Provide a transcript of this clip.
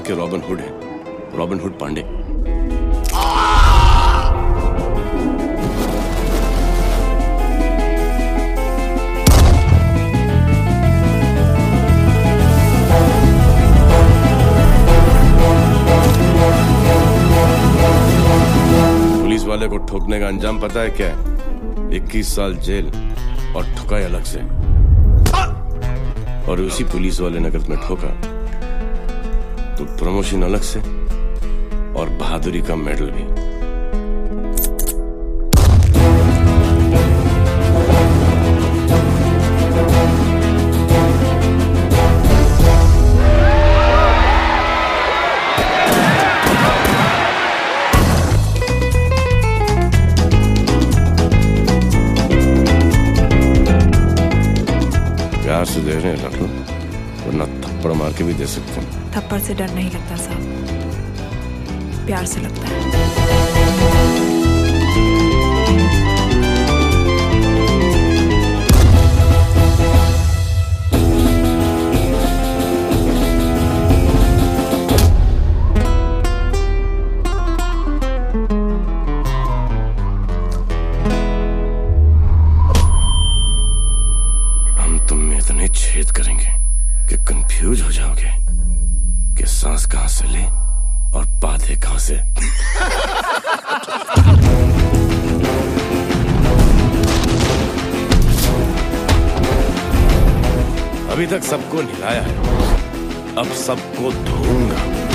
के Robin Hood हैं। Robin Hood Pandey. Police वाले को ठोकने का अंजाम पता है क्या? है इक्कीस साल जेल और ठुकाई अलग से। और उसी पुलिस वाले ने अगर तुम्हें ठोका तो प्रमोशन अलग से और बहादुरी का मेडल भी। प्यार से दे रहे हैं लो वरना थप्पड़ मार के भी दे सकते हैं। थप्पड़ से डर नहीं लगता साहब। प्यार से लगता है। हम तुम में इतने छेद करेंगे। कि कंफ्यूज हो जाओगे कि सांस कहाँ से ले और पाधे कहाँ से। अभी तक सबको निलाया है। अब सबको धोऊँगा